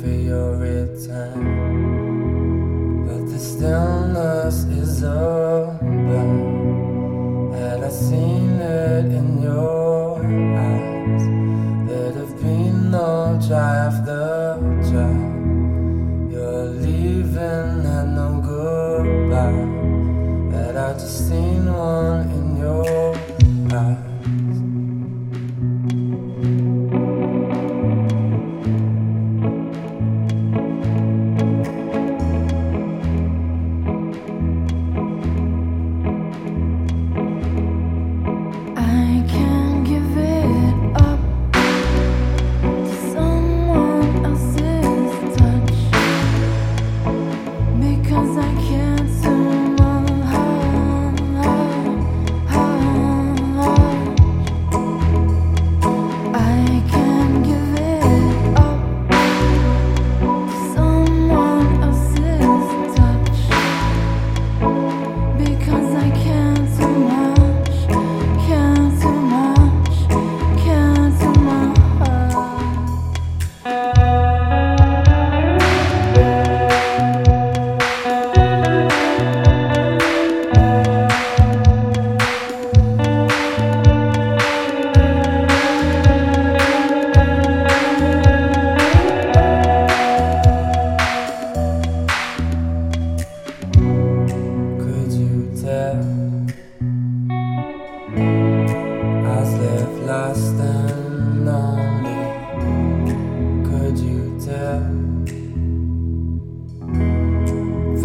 for your return. But the stillness is open, and I've seen it in your eyes. There'd have been no try after try. You're leaving and no goodbye, and I've just seen one in your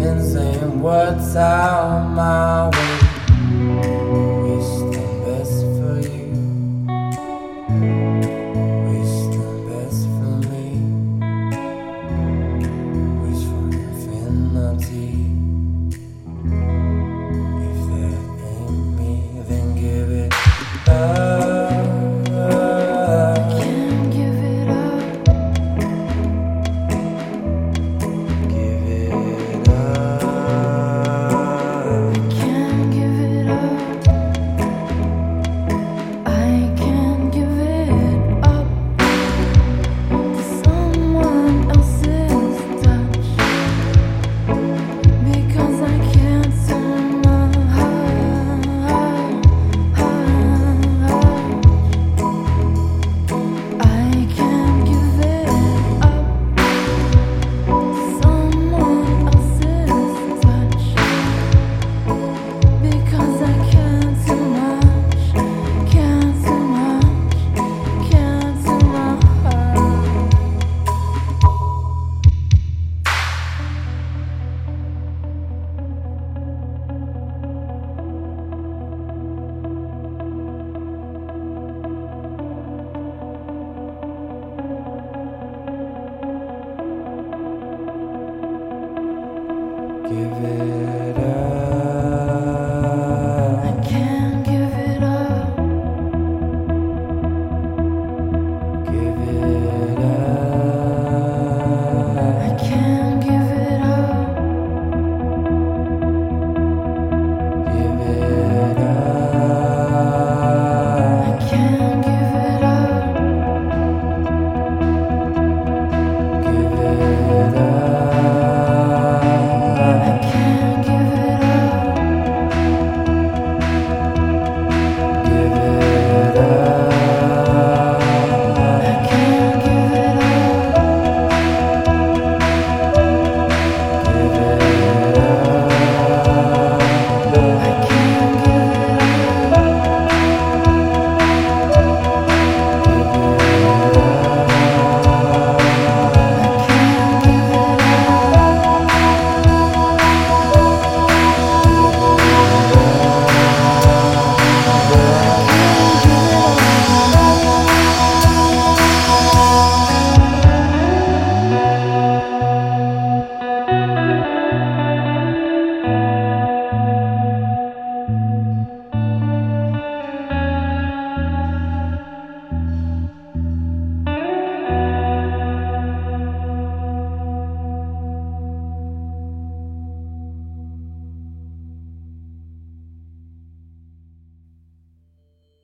and saying what's out my way. Give it up.